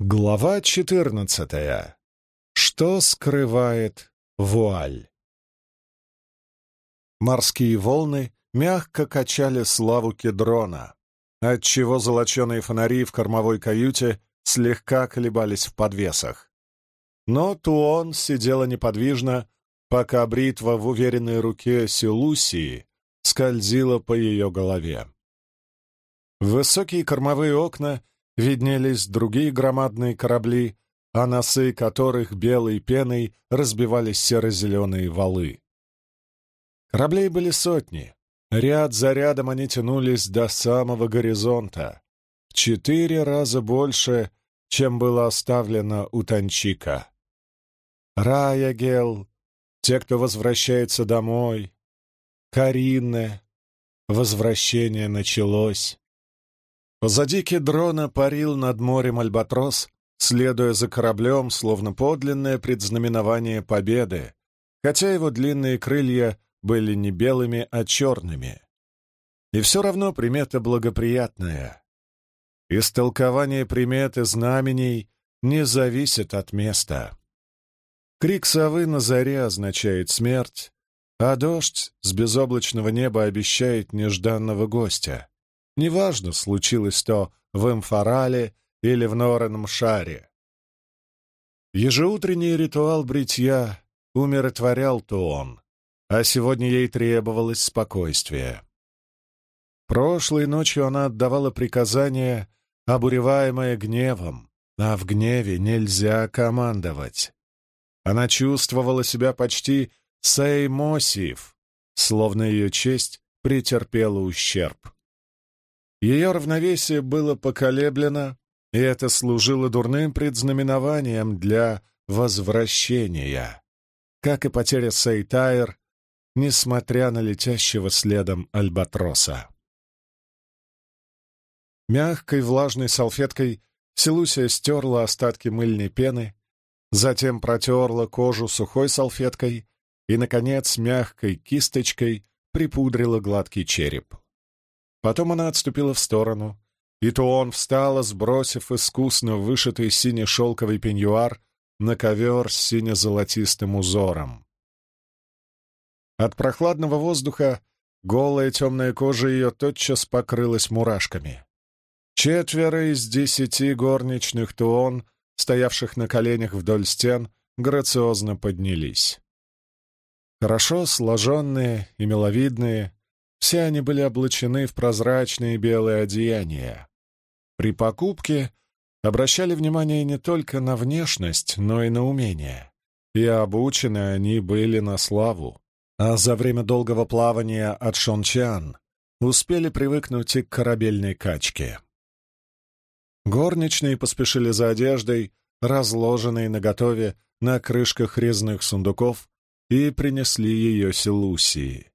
Глава четырнадцатая. Что скрывает вуаль? Морские волны мягко качали славу кедрона, отчего золоченые фонари в кормовой каюте слегка колебались в подвесах. Но Туон сидела неподвижно, пока бритва в уверенной руке Силусии скользила по ее голове. Высокие кормовые окна виднелись другие громадные корабли, а носы которых белой пеной разбивались серо-зеленые валы. Кораблей были сотни. Ряд за рядом они тянулись до самого горизонта. В четыре раза больше, чем было оставлено у Танчика. Раягел, те, кто возвращается домой, Каринне, возвращение началось. Позади кедрона парил над морем Альбатрос, следуя за кораблем, словно подлинное предзнаменование победы, хотя его длинные крылья были не белыми, а черными. И все равно примета благоприятная. Истолкование приметы знамений не зависит от места. Крик совы на заре означает смерть, а дождь с безоблачного неба обещает нежданного гостя. Неважно, случилось то в Эмфорале или в Норенном шаре. Ежеутренний ритуал бритья умиротворял Туон, а сегодня ей требовалось спокойствие. Прошлой ночью она отдавала приказания, обуреваемое гневом, а в гневе нельзя командовать. Она чувствовала себя почти сеймосив, словно ее честь претерпела ущерб. Ее равновесие было поколеблено, и это служило дурным предзнаменованием для возвращения, как и потеря Сейтайр, несмотря на летящего следом Альбатроса. Мягкой влажной салфеткой Селусия стерла остатки мыльной пены, затем протерла кожу сухой салфеткой и, наконец, мягкой кисточкой припудрила гладкий череп. Потом она отступила в сторону, и то он встала, сбросив искусно вышитый синий шелковый пеньюар на ковер с сине-золотистым узором. От прохладного воздуха голая темная кожа ее тотчас покрылась мурашками. Четверо из десяти горничных туон, стоявших на коленях вдоль стен, грациозно поднялись. Хорошо сложенные и миловидные, все они были облачены в прозрачные белые одеяния. При покупке обращали внимание не только на внешность, но и на умение. И обучены они были на славу. А за время долгого плавания от Шончан успели привыкнуть и к корабельной качке. Горничные поспешили за одеждой, разложенной наготове на крышках резных сундуков, и принесли ее Селусии.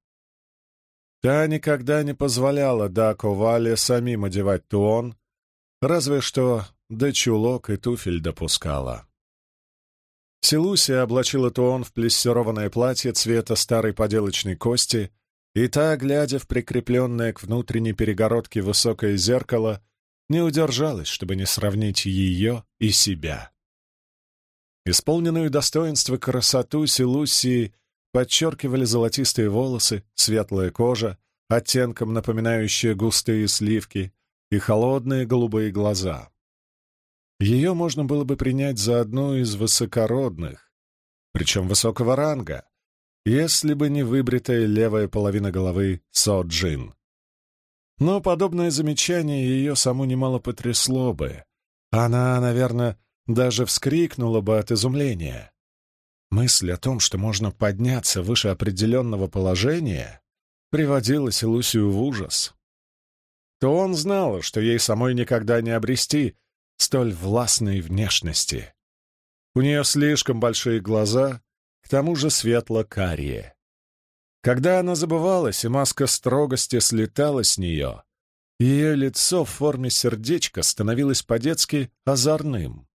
Та никогда не позволяла Дако Вале самим одевать туон, разве что до чулок и туфель допускала. Селусия облачила туон в плессированное платье цвета старой поделочной кости, и та, глядя в прикрепленное к внутренней перегородке высокое зеркало, не удержалась, чтобы не сравнить ее и себя. Исполненную достоинства красоту Селусии подчеркивали золотистые волосы, светлая кожа, оттенком напоминающая густые сливки, и холодные голубые глаза. Ее можно было бы принять за одну из высокородных, причем высокого ранга, если бы не выбритая левая половина головы Со-Джин. Но подобное замечание ее саму немало потрясло бы. Она, наверное, даже вскрикнула бы от изумления. Мысль о том, что можно подняться выше определенного положения, приводила Селусию в ужас. То он знал, что ей самой никогда не обрести столь властной внешности. У нее слишком большие глаза, к тому же светло-карие. Когда она забывалась, и маска строгости слетала с нее, ее лицо в форме сердечка становилось по-детски озорным.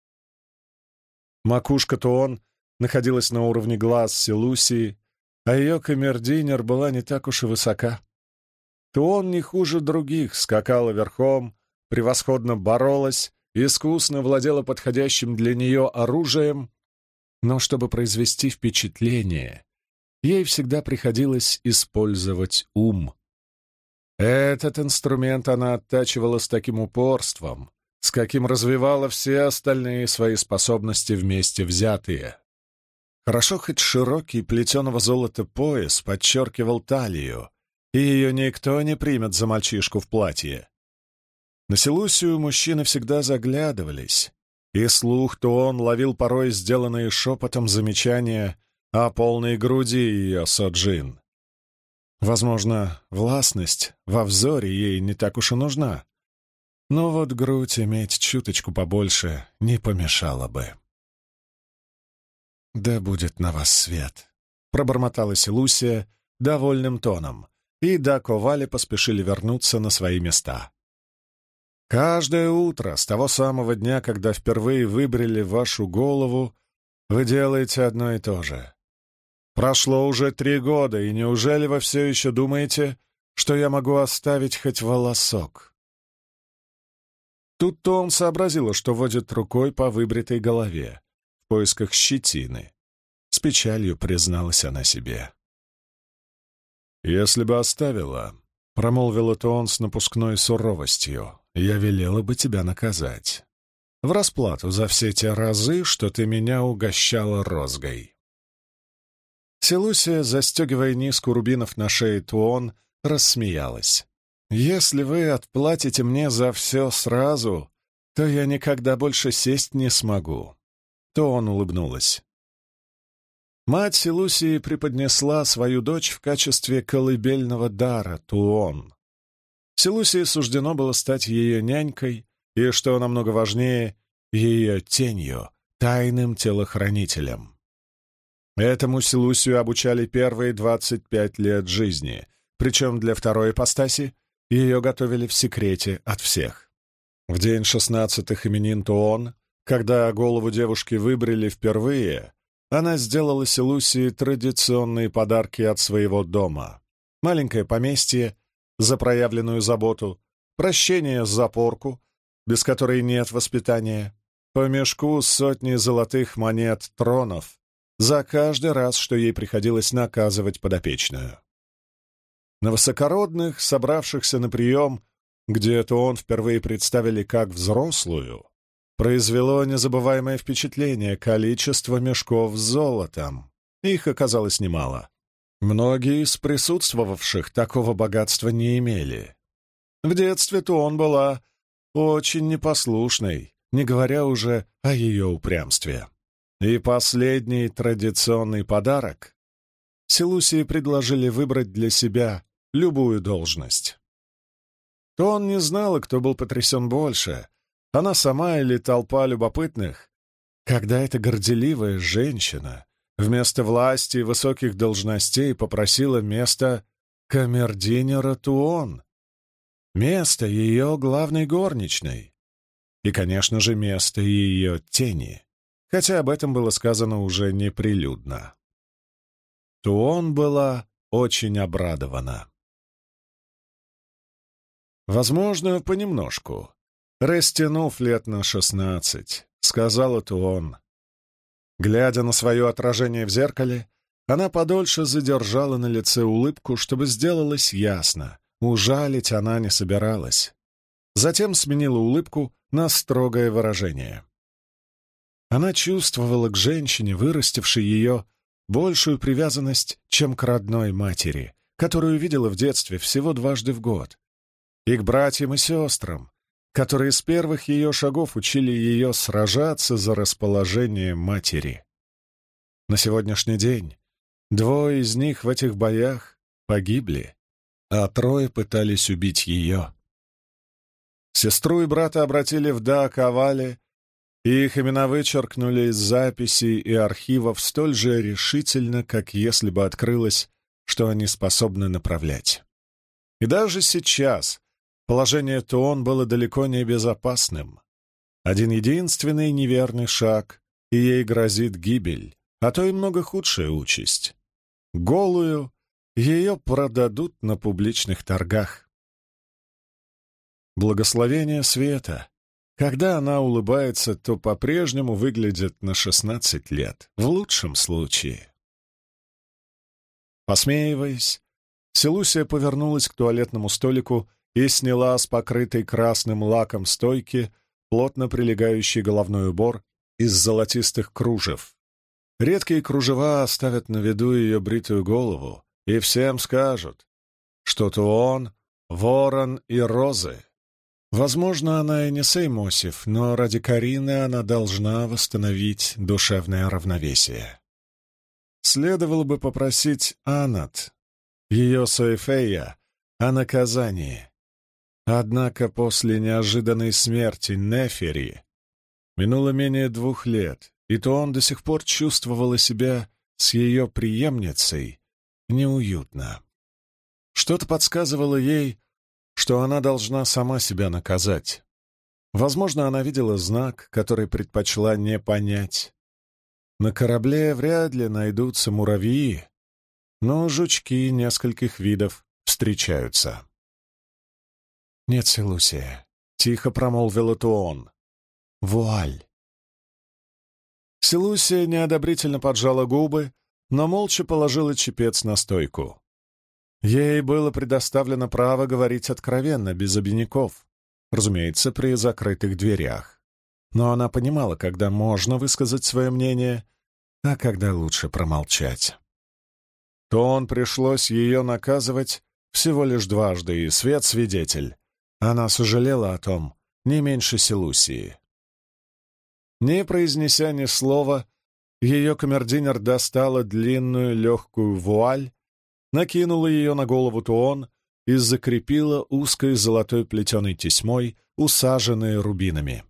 Макушка Туон находилась на уровне глаз Селусии, а ее камердинер была не так уж и высока. Туон не хуже других скакала верхом, превосходно боролась искусно владела подходящим для нее оружием, но чтобы произвести впечатление, ей всегда приходилось использовать ум. Этот инструмент она оттачивала с таким упорством, с каким развивала все остальные свои способности вместе взятые. Хорошо хоть широкий плетеного золота пояс подчеркивал талию, и ее никто не примет за мальчишку в платье. На Селусию мужчины всегда заглядывались, и слух то он ловил порой сделанные шепотом замечания о полной груди ее Соджин. Возможно, властность во взоре ей не так уж и нужна, но вот грудь иметь чуточку побольше не помешало бы. «Да будет на вас свет», — пробормотала Селусия довольным тоном, и Дако Вали поспешили вернуться на свои места. Каждое утро, с того самого дня, когда впервые выбрили вашу голову, вы делаете одно и то же. Прошло уже три года, и неужели вы все еще думаете, что я могу оставить хоть волосок? Тут-то он сообразила, что водит рукой по выбритой голове, в поисках щетины. С печалью призналась она себе. «Если бы оставила», — промолвила то он с напускной суровостью, я велела бы тебя наказать. В расплату за все те разы, что ты меня угощала розгой. Селусия, застегивая низку рубинов на шее Туон, рассмеялась. «Если вы отплатите мне за все сразу, то я никогда больше сесть не смогу». Туон улыбнулась. Мать Селусии преподнесла свою дочь в качестве колыбельного дара Туон. Селусии суждено было стать ее нянькой и, что намного важнее, ее тенью, тайным телохранителем. Этому Селусию обучали первые 25 лет жизни, причем для второй ипостаси ее готовили в секрете от всех. В день шестнадцатых именин Туон, когда голову девушки выбрили впервые, она сделала Селусии традиционные подарки от своего дома. Маленькое поместье за проявленную заботу, прощение за порку, без которой нет воспитания, по мешку сотни золотых монет тронов за каждый раз, что ей приходилось наказывать подопечную. На высокородных, собравшихся на прием, где это он впервые представили как взрослую, произвело незабываемое впечатление количество мешков с золотом. Их оказалось немало. Многие из присутствовавших такого богатства не имели. В детстве-то он была очень непослушной, не говоря уже о ее упрямстве. И последний традиционный подарок Селусии предложили выбрать для себя любую должность. То он не знал, кто был потрясен больше, она сама или толпа любопытных, когда эта горделивая женщина вместо власти и высоких должностей попросила место камердинера Туон, место ее главной горничной. И, конечно же, место ее тени, хотя об этом было сказано уже неприлюдно. Туон была очень обрадована. Возможно, понемножку, растянув лет на шестнадцать, сказала Туон, Глядя на свое отражение в зеркале, она подольше задержала на лице улыбку, чтобы сделалось ясно. Ужалить она не собиралась. Затем сменила улыбку на строгое выражение. Она чувствовала к женщине, вырастившей ее, большую привязанность, чем к родной матери, которую видела в детстве всего дважды в год, и к братьям и сестрам, которые с первых ее шагов учили ее сражаться за расположение матери. На сегодняшний день двое из них в этих боях погибли, а трое пытались убить ее. Сестру и брата обратили в Даакавале, и их имена вычеркнули из записей и архивов столь же решительно, как если бы открылось, что они способны направлять. И даже сейчас, Положение Туон было далеко не безопасным. Один единственный неверный шаг, и ей грозит гибель, а то и много худшая участь. Голую ее продадут на публичных торгах. Благословение света, Когда она улыбается, то по-прежнему выглядит на шестнадцать лет, в лучшем случае. Посмеиваясь, Селусия повернулась к туалетному столику и сняла с покрытой красным лаком стойки плотно прилегающий головной убор из золотистых кружев. Редкие кружева оставят на виду ее бритую голову и всем скажут, что то он, ворон и розы. Возможно, она и не Сеймосев, но ради Карины она должна восстановить душевное равновесие. Следовало бы попросить Анат, ее Соэфея, о наказании. Однако после неожиданной смерти Нефери минуло менее двух лет, и то он до сих пор чувствовала себя с ее преемницей неуютно. Что-то подсказывало ей, что она должна сама себя наказать. Возможно, она видела знак, который предпочла не понять. На корабле вряд ли найдутся муравьи, но жучки нескольких видов встречаются. «Нет, Селусия», — тихо промолвила Туон. «Вуаль». Селусия неодобрительно поджала губы, но молча положила чепец на стойку. Ей было предоставлено право говорить откровенно, без обиняков, разумеется, при закрытых дверях но она понимала, когда можно высказать свое мнение, а когда лучше промолчать. То он пришлось ее наказывать всего лишь дважды, и свет свидетель. Она сожалела о том, не меньше Селусии. Не произнеся ни слова, ее камердинер достала длинную легкую вуаль, накинула ее на голову Туон и закрепила узкой золотой плетеной тесьмой, усаженной рубинами.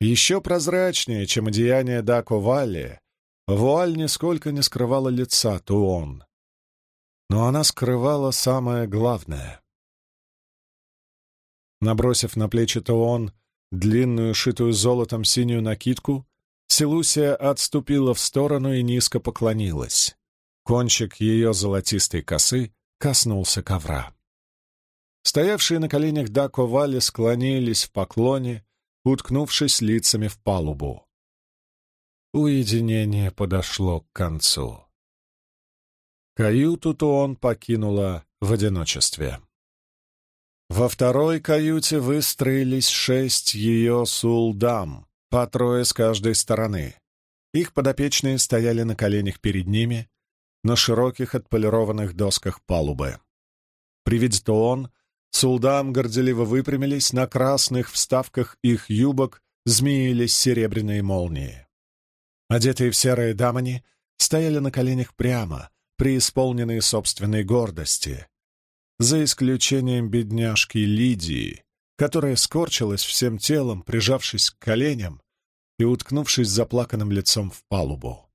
Еще прозрачнее, чем одеяние Дако Валли, вуаль нисколько не скрывала лица Туон. Но она скрывала самое главное. Набросив на плечи Туон длинную, шитую золотом синюю накидку, Селусия отступила в сторону и низко поклонилась. Кончик ее золотистой косы коснулся ковра. Стоявшие на коленях Дако Валли склонились в поклоне, уткнувшись лицами в палубу. Уединение подошло к концу. Каюту-то он покинула в одиночестве. Во второй каюте выстроились шесть ее сулдам, по трое с каждой стороны. Их подопечные стояли на коленях перед ними, на широких отполированных досках палубы. При виде Туон Сулдам горделиво выпрямились, на красных вставках их юбок змеились серебряные молнии. Одетые в серые дамани стояли на коленях прямо, преисполненные собственной гордости, за исключением бедняжки Лидии, которая скорчилась всем телом, прижавшись к коленям и уткнувшись заплаканным лицом в палубу.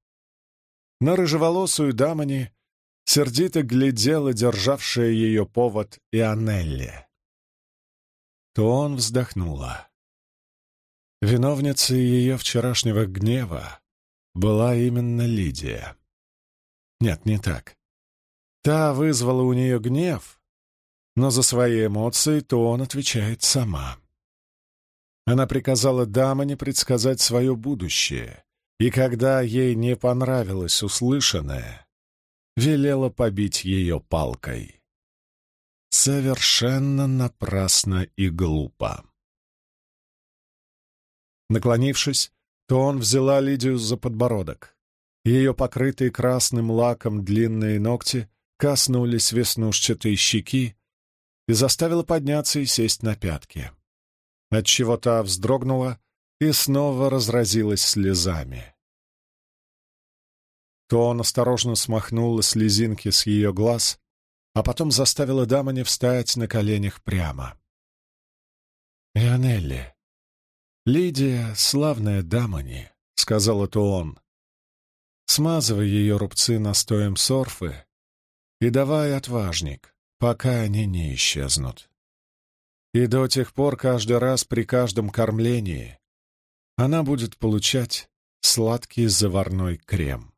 На рыжеволосую дамани сердито глядела державшая ее повод Ионелли. То он вздохнула. Виновницей ее вчерашнего гнева была именно Лидия. Нет, не так. Та вызвала у нее гнев, но за свои эмоции то он отвечает сама. Она приказала Дамане предсказать свое будущее, и когда ей не понравилось услышанное, велела побить ее палкой. Совершенно напрасно и глупо. Наклонившись, то он взяла Лидию за подбородок. Ее покрытые красным лаком длинные ногти коснулись веснушчатой щеки и заставила подняться и сесть на пятки. Отчего та вздрогнула и снова разразилась слезами то он осторожно смахнул слезинки с ее глаз, а потом заставила Дамани встать на коленях прямо. «Ионелли, Лидия — славная Дамани», — сказала то он. «Смазывай ее рубцы настоем сорфы и давай отважник, пока они не исчезнут. И до тех пор каждый раз при каждом кормлении она будет получать сладкий заварной крем».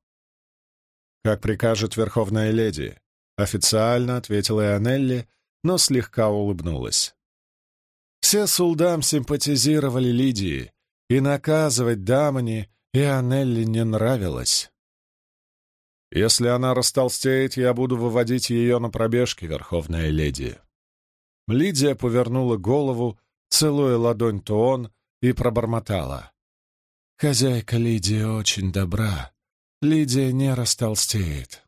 «Как прикажет Верховная Леди», — официально ответила Ионелли, но слегка улыбнулась. Все сулдам симпатизировали Лидии, и наказывать Дамани и Анелли не нравилось. «Если она растолстеет, я буду выводить ее на пробежки, Верховная Леди». Лидия повернула голову, целуя ладонь Туон, и пробормотала. «Хозяйка Лидия очень добра. Лидия не растолстеет».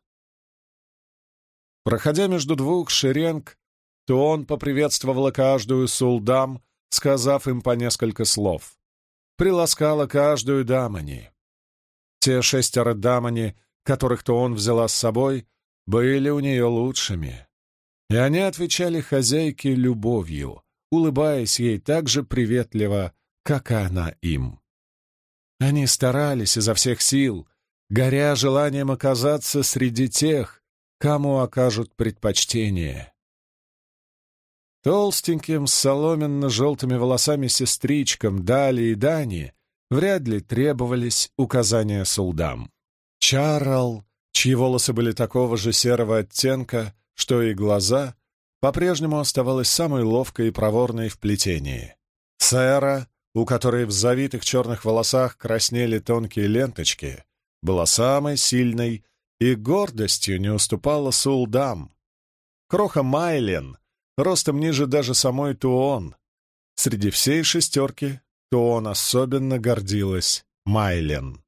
Проходя между двух шеренг, Туон поприветствовала каждую сулдам, сказав им по несколько слов. Приласкала каждую дамани. Те шестеро дамани, которых Туон взяла с собой, были у нее лучшими. И они отвечали хозяйке любовью, улыбаясь ей так же приветливо, как и она им. Они старались изо всех сил, горя желанием оказаться среди тех, кому окажут предпочтение. Толстеньким, с соломенно-желтыми волосами сестричкам Дали и Дани вряд ли требовались указания сулдам. Чарл, чьи волосы были такого же серого оттенка, что и глаза, по-прежнему оставалась самой ловкой и проворной в плетении. Сэра, у которой в завитых черных волосах краснели тонкие ленточки, была самой сильной и гордостью не уступала Сулдам. Кроха Майлен, ростом ниже даже самой Туон. Среди всей шестерки Туон особенно гордилась Майлен.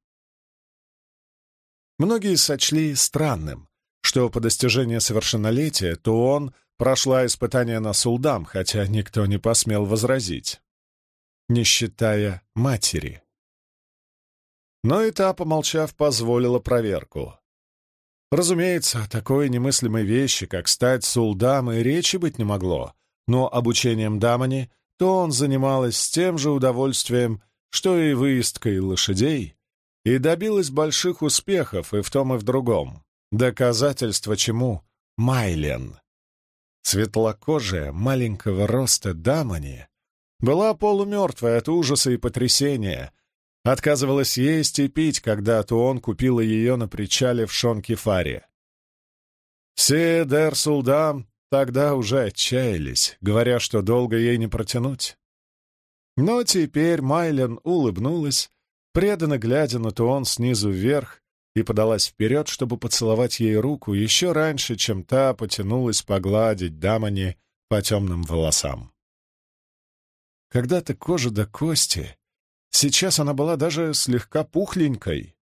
Многие сочли странным, что по достижении совершеннолетия Туон прошла испытание на Сулдам, хотя никто не посмел возразить не считая матери. Но и та, помолчав, позволила проверку. Разумеется, о такой немыслимой вещи, как стать сулдам, и речи быть не могло, но обучением дамани то он занималась с тем же удовольствием, что и выездкой лошадей, и добилась больших успехов и в том, и в другом. Доказательство чему — Майлен. Светлокожая, маленького роста дамани была полумертвая от ужаса и потрясения. Отказывалась есть и пить, когда Туон купила ее на причале в Шонкифаре. Все Дер-Сулдам тогда уже отчаялись, говоря, что долго ей не протянуть. Но теперь Майлен улыбнулась, преданно глядя на Туон снизу вверх, и подалась вперед, чтобы поцеловать ей руку еще раньше, чем та потянулась погладить Дамани по темным волосам. Когда-то кожа до кости. Сейчас она была даже слегка пухленькой.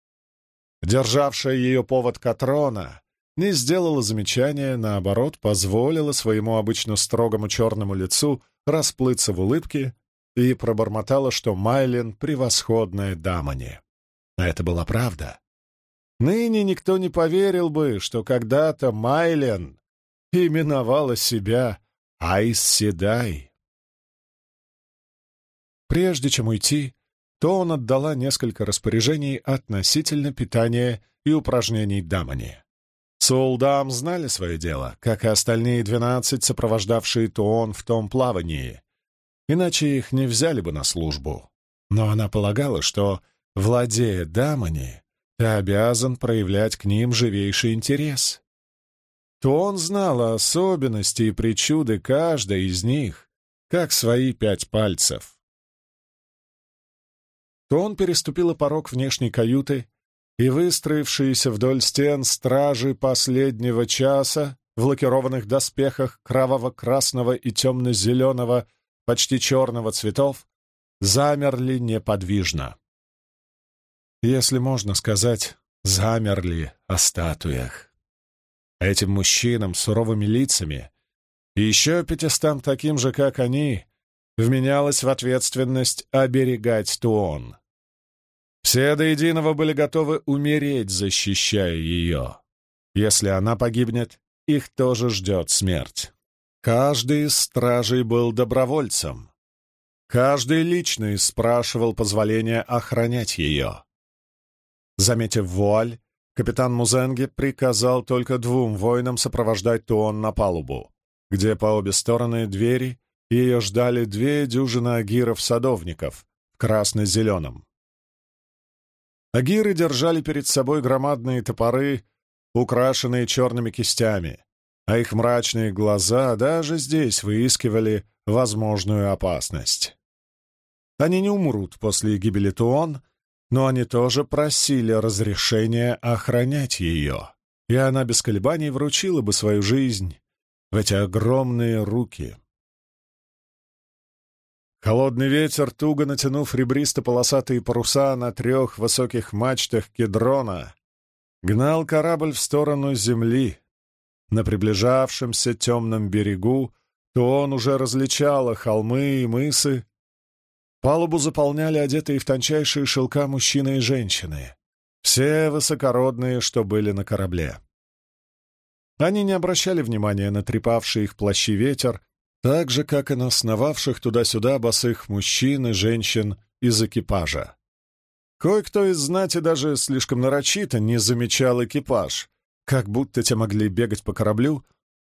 Державшая ее повод Катрона не сделала замечания, наоборот, позволила своему обычно строгому черному лицу расплыться в улыбке и пробормотала, что Майлен — превосходная дамани. А это была правда. Ныне никто не поверил бы, что когда-то Майлен именовала себя Айс Седай. Прежде чем уйти, то он отдала несколько распоряжений относительно питания и упражнений Дамани. Солдам знали свое дело, как и остальные двенадцать, сопровождавшие Туон в том плавании, иначе их не взяли бы на службу. Но она полагала, что, владея Дамани, ты обязан проявлять к ним живейший интерес. То знал особенности и причуды каждой из них, как свои пять пальцев то он переступила порог внешней каюты, и выстроившиеся вдоль стен стражи последнего часа в лакированных доспехах кроваво-красного и темно-зеленого, почти черного цветов, замерли неподвижно. Если можно сказать, замерли о статуях. Этим мужчинам с суровыми лицами и еще пятистам таким же, как они, вменялось в ответственность оберегать Туон. Все до единого были готовы умереть, защищая ее. Если она погибнет, их тоже ждет смерть. Каждый из стражей был добровольцем. Каждый лично спрашивал позволения охранять ее. Заметив вуаль, капитан Музенги приказал только двум воинам сопровождать Туон на палубу, где по обе стороны двери ее ждали две дюжины агиров-садовников в красно-зеленом. Агиры держали перед собой громадные топоры, украшенные черными кистями, а их мрачные глаза даже здесь выискивали возможную опасность. Они не умрут после гибели Туон, но они тоже просили разрешения охранять ее, и она без колебаний вручила бы свою жизнь в эти огромные руки. Холодный ветер, туго натянув ребристо-полосатые паруса на трех высоких мачтах кедрона, гнал корабль в сторону земли. На приближавшемся темном берегу то он уже различал холмы и мысы, Палубу заполняли одетые в тончайшие шелка мужчины и женщины. Все высокородные, что были на корабле. Они не обращали внимания на трепавший их плащи ветер, так же, как и на сновавших туда-сюда босых мужчин и женщин из экипажа. Кое-кто из знати даже слишком нарочито не замечал экипаж, как будто те могли бегать по кораблю,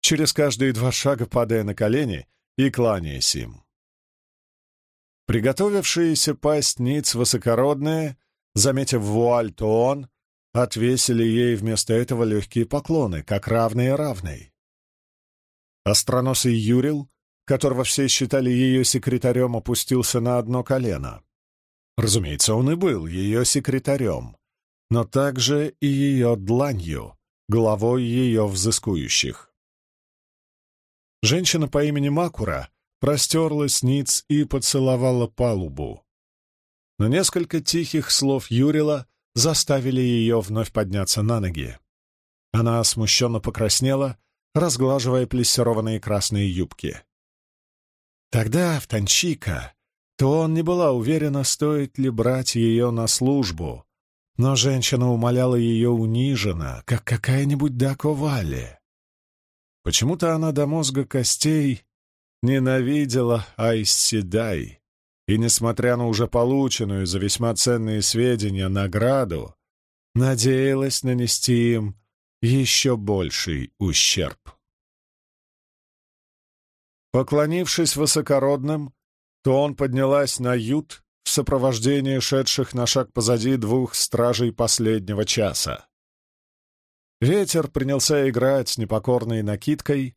через каждые два шага падая на колени и кланяясь им. Приготовившиеся пасть ниц высокородные, заметив вуаль Туон, отвесили ей вместо этого легкие поклоны, как равные равной. Остроносый Юрил, которого все считали ее секретарем, опустился на одно колено. Разумеется, он и был ее секретарем, но также и ее дланью, главой ее взыскующих. Женщина по имени Макура простерлась ниц и поцеловала палубу. Но несколько тихих слов Юрила заставили ее вновь подняться на ноги. Она смущенно покраснела, разглаживая плессированные красные юбки. Тогда в Танчика то он не была уверена, стоит ли брать ее на службу, но женщина умоляла ее униженно, как какая-нибудь Даковали. Почему-то она до мозга костей ненавидела Айсседай, и, несмотря на уже полученную за весьма ценные сведения награду, надеялась нанести им еще больший ущерб. Поклонившись высокородным, то он поднялась на ют в сопровождении шедших на шаг позади двух стражей последнего часа. Ветер принялся играть с непокорной накидкой,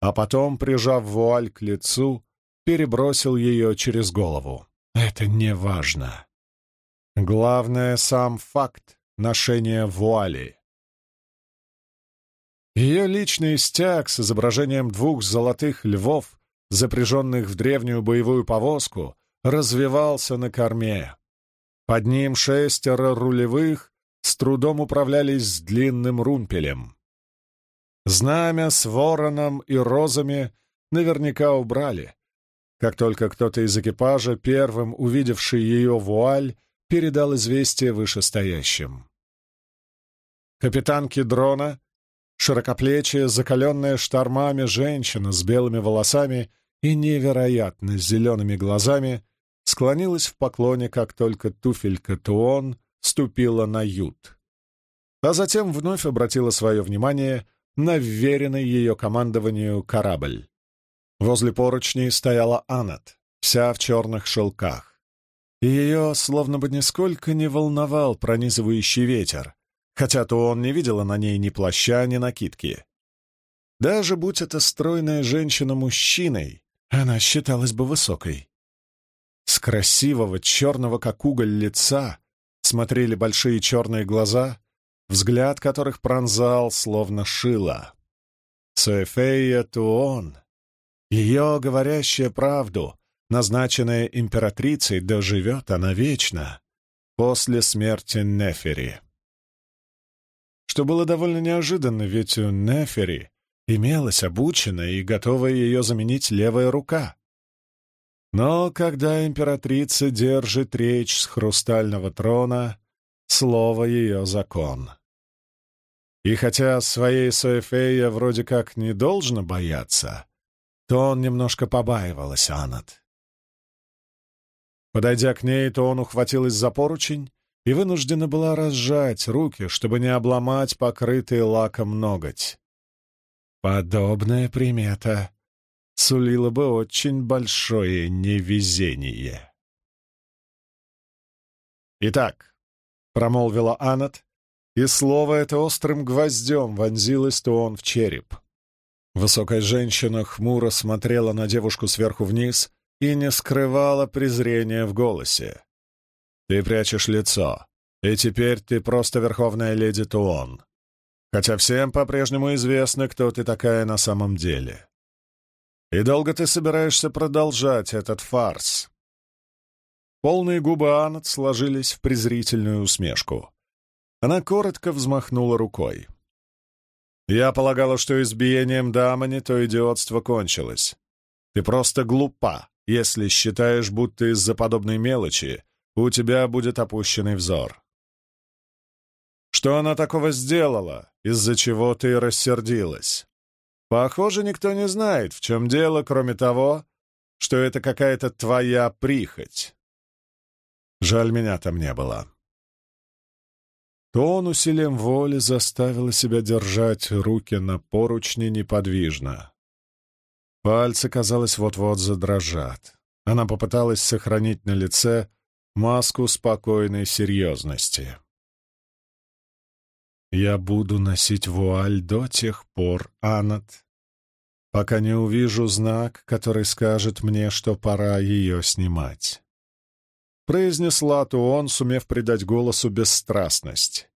а потом, прижав вуаль к лицу, перебросил ее через голову. Это не важно. Главное — сам факт ношения вуали. Ее личный стяг с изображением двух золотых львов, запряженных в древнюю боевую повозку, развивался на корме. Под ним шестеро рулевых с трудом управлялись с длинным румпелем. Знамя с вороном и розами наверняка убрали, как только кто-то из экипажа, первым увидевший ее вуаль, передал известие вышестоящим. Капитан Кедрона, широкоплечья, закаленная штормами женщина с белыми волосами и невероятно зелеными глазами, склонилась в поклоне, как только туфелька Туон ступила на ют. А затем вновь обратила свое внимание на вверенный ее командованию корабль. Возле поручней стояла Анат, вся в черных шелках. Ее словно бы нисколько не волновал пронизывающий ветер, хотя то он не видела на ней ни плаща, ни накидки. Даже будь это стройная женщина мужчиной, она считалась бы высокой. С красивого черного как уголь лица смотрели большие черные глаза, взгляд которых пронзал, словно шило. Суэфея Туон, ее говорящая правду, назначенная императрицей, доживет она вечно после смерти Нефери. Что было довольно неожиданно, ведь у Нефери имелась обученная и готовая ее заменить левая рука. Но когда императрица держит речь с хрустального трона, Слово ее закон. И хотя своей Соэфея вроде как не должно бояться, то он немножко побаивалась Анат. Подойдя к ней, то он ухватилась за поручень и вынуждена была разжать руки, чтобы не обломать покрытый лаком ноготь. Подобная примета сулила бы очень большое невезение. Итак, — промолвила Анат, и слово это острым гвоздем вонзилось то он в череп. Высокая женщина хмуро смотрела на девушку сверху вниз и не скрывала презрения в голосе. «Ты прячешь лицо, и теперь ты просто верховная леди Туон, хотя всем по-прежнему известно, кто ты такая на самом деле. И долго ты собираешься продолжать этот фарс?» Полные губы Аннет сложились в презрительную усмешку. Она коротко взмахнула рукой. «Я полагала, что избиением Дамани то идиотство кончилось. Ты просто глупа, если считаешь, будто из-за подобной мелочи у тебя будет опущенный взор. Что она такого сделала, из-за чего ты рассердилась? Похоже, никто не знает, в чем дело, кроме того, что это какая-то твоя прихоть. Жаль, меня там не было. То он усилием воли заставил себя держать руки на поручне неподвижно. Пальцы, казалось, вот-вот задрожат. Она попыталась сохранить на лице маску спокойной серьезности. «Я буду носить вуаль до тех пор, Аннет, пока не увижу знак, который скажет мне, что пора ее снимать произнесла Туон, сумев придать голосу бесстрастность.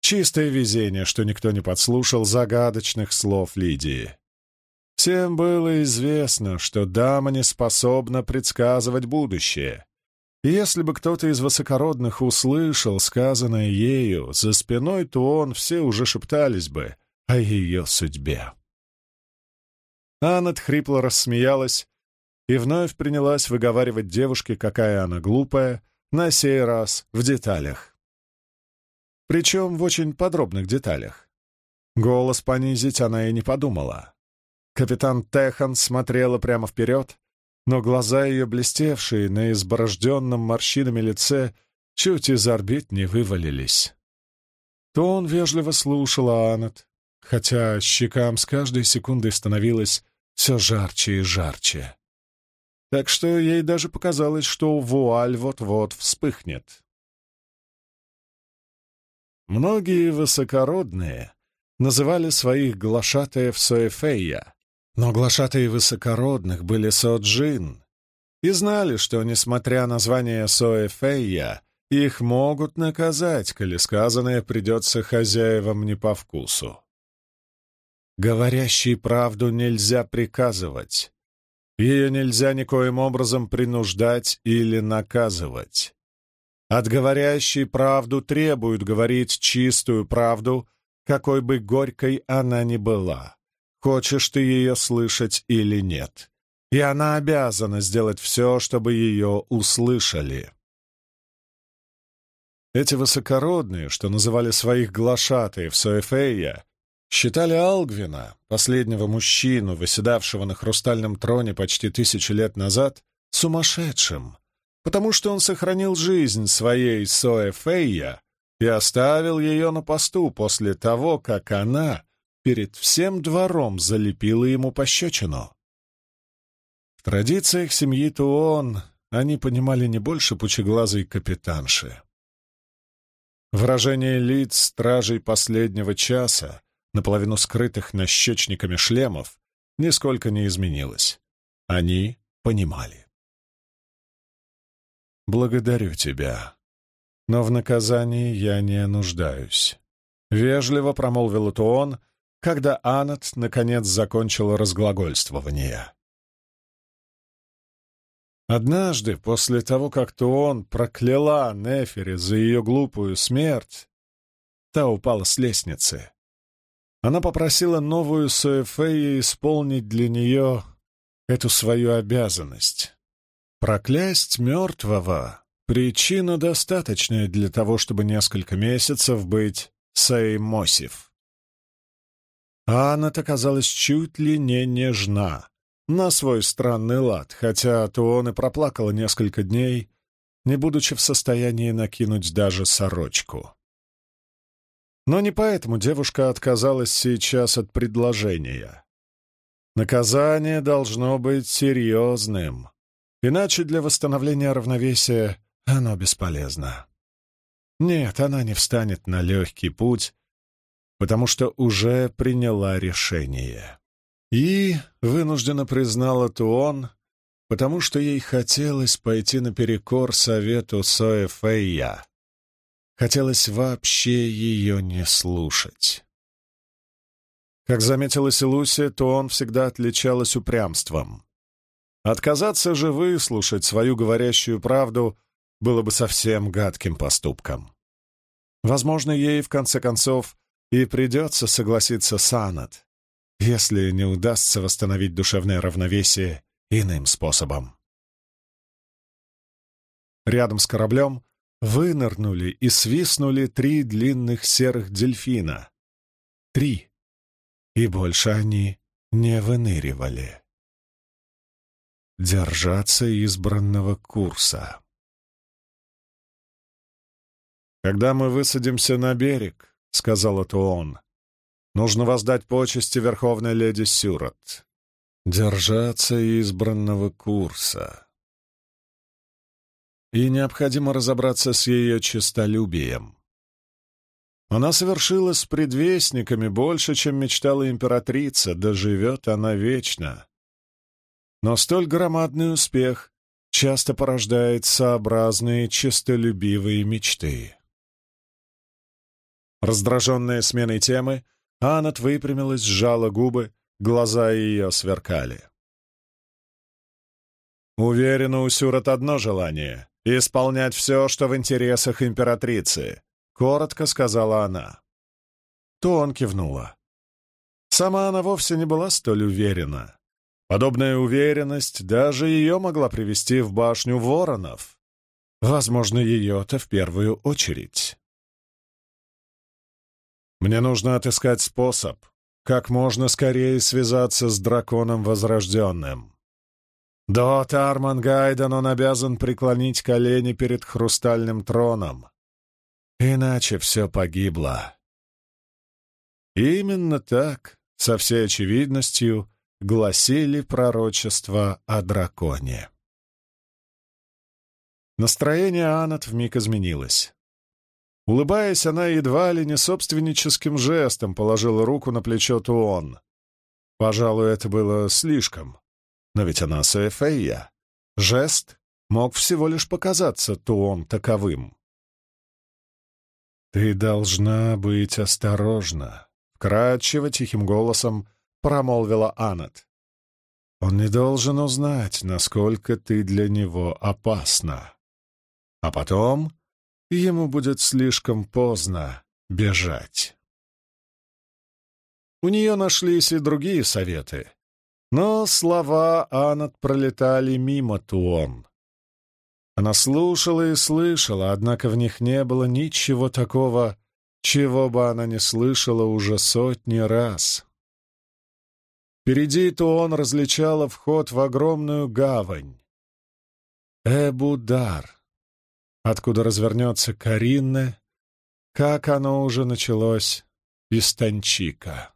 Чистое везение, что никто не подслушал загадочных слов Лидии. Всем было известно, что дама не способна предсказывать будущее. Если бы кто-то из высокородных услышал сказанное ею за спиной, то он все уже шептались бы о ее судьбе. Аннет хрипло рассмеялась, и вновь принялась выговаривать девушке, какая она глупая, на сей раз в деталях. Причем в очень подробных деталях. Голос понизить она и не подумала. Капитан Техан смотрела прямо вперед, но глаза ее, блестевшие на изборожденном морщинами лице, чуть из орбит не вывалились. То он вежливо слушал Аннет, хотя щекам с каждой секундой становилось все жарче и жарче так что ей даже показалось, что вуаль вот-вот вспыхнет. Многие высокородные называли своих глашатаев Соэфея, но глашатаи высокородных были Соджин и знали, что, несмотря на звание Соэфея, их могут наказать, коли сказанное придется хозяевам не по вкусу. Говорящий правду нельзя приказывать, ее нельзя никоим образом принуждать или наказывать. От говорящей правду требуют говорить чистую правду, какой бы горькой она ни была. Хочешь ты ее слышать или нет. И она обязана сделать все, чтобы ее услышали. Эти высокородные, что называли своих глашатаев Соэфея, Считали Алгвина, последнего мужчину, выседавшего на хрустальном троне почти тысячу лет назад, сумасшедшим, потому что он сохранил жизнь своей Соэ Фейя и оставил ее на посту после того, как она перед всем двором залепила ему пощечину. В традициях семьи Туон они понимали не больше пучеглазой капитанши. Выражение лиц стражей последнего часа наполовину скрытых нащечниками шлемов, нисколько не изменилось. Они понимали. «Благодарю тебя, но в наказании я не нуждаюсь», — вежливо промолвил Туон, когда Анат наконец закончила разглагольствование. Однажды, после того, как Туон прокляла Нефери за ее глупую смерть, та упала с лестницы. Она попросила новую Суэфея исполнить для нее эту свою обязанность. Проклясть мертвого — причина достаточная для того, чтобы несколько месяцев быть Сеймосив. А она оказалась чуть ли не нежна, на свой странный лад, хотя то и проплакала несколько дней, не будучи в состоянии накинуть даже сорочку. Но не поэтому девушка отказалась сейчас от предложения. Наказание должно быть серьезным, иначе для восстановления равновесия оно бесполезно. Нет, она не встанет на легкий путь, потому что уже приняла решение. И вынужденно признала Туон, потому что ей хотелось пойти наперекор совету Соэ Фэйя. Хотелось вообще ее не слушать. Как заметила Силуси, то он всегда отличалась упрямством. Отказаться же выслушать свою говорящую правду было бы совсем гадким поступком. Возможно, ей, в конце концов, и придется согласиться с Анат, если не удастся восстановить душевное равновесие иным способом. Рядом с кораблем вынырнули и свистнули три длинных серых дельфина. Три. И больше они не выныривали. Держаться избранного курса. «Когда мы высадимся на берег», — сказал Туон, — «нужно воздать почести Верховной Леди Сюрот. Держаться избранного курса. И необходимо разобраться с ее честолюбием. Она совершила с предвестниками больше, чем мечтала императрица, да живет она вечно. Но столь громадный успех часто порождает сообразные честолюбивые мечты. Раздраженная сменой темы, Аннет выпрямилась, сжала губы, глаза ее сверкали. «Уверена, у Сюрот одно желание — исполнять все, что в интересах императрицы», — коротко сказала она. То он кивнула. Сама она вовсе не была столь уверена. Подобная уверенность даже ее могла привести в башню воронов. Возможно, ее-то в первую очередь. Мне нужно отыскать способ, как можно скорее связаться с драконом Возрожденным. До Тарман Гайден он обязан преклонить колени перед хрустальным троном. Иначе все погибло. именно так, со всей очевидностью, гласили пророчества о драконе. Настроение Анат вмиг изменилось. Улыбаясь, она едва ли не собственническим жестом положила руку на плечо Туон. Пожалуй, это было слишком. Но ведь она Суэфейя. Жест мог всего лишь показаться Туон таковым. «Ты должна быть осторожна», — вкрадчиво тихим голосом промолвила Анат. «Он не должен узнать, насколько ты для него опасна. А потом ему будет слишком поздно бежать. У нее нашлись и другие советы, но слова Анат пролетали мимо Туон. Она слушала и слышала, однако в них не было ничего такого, чего бы она не слышала уже сотни раз. Впереди Туон различала вход в огромную гавань. Эбудар, откуда развернется Каринна, как оно уже началось из Танчика.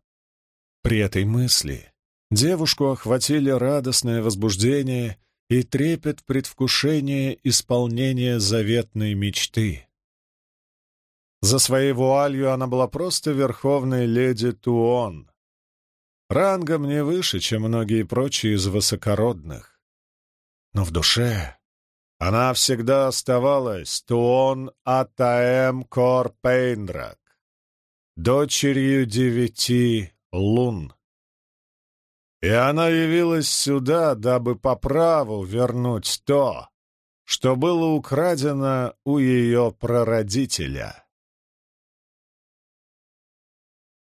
При этой мысли девушку охватили радостное возбуждение и трепет предвкушения исполнения заветной мечты. За своей вуалью она была просто верховной леди Туон, рангом не выше, чем многие прочие из высокородных. Но в душе она всегда оставалась Туон Атаэм Корпейндрак, дочерью девяти лун. И она явилась сюда, дабы по праву вернуть то, что было украдено у ее прародителя.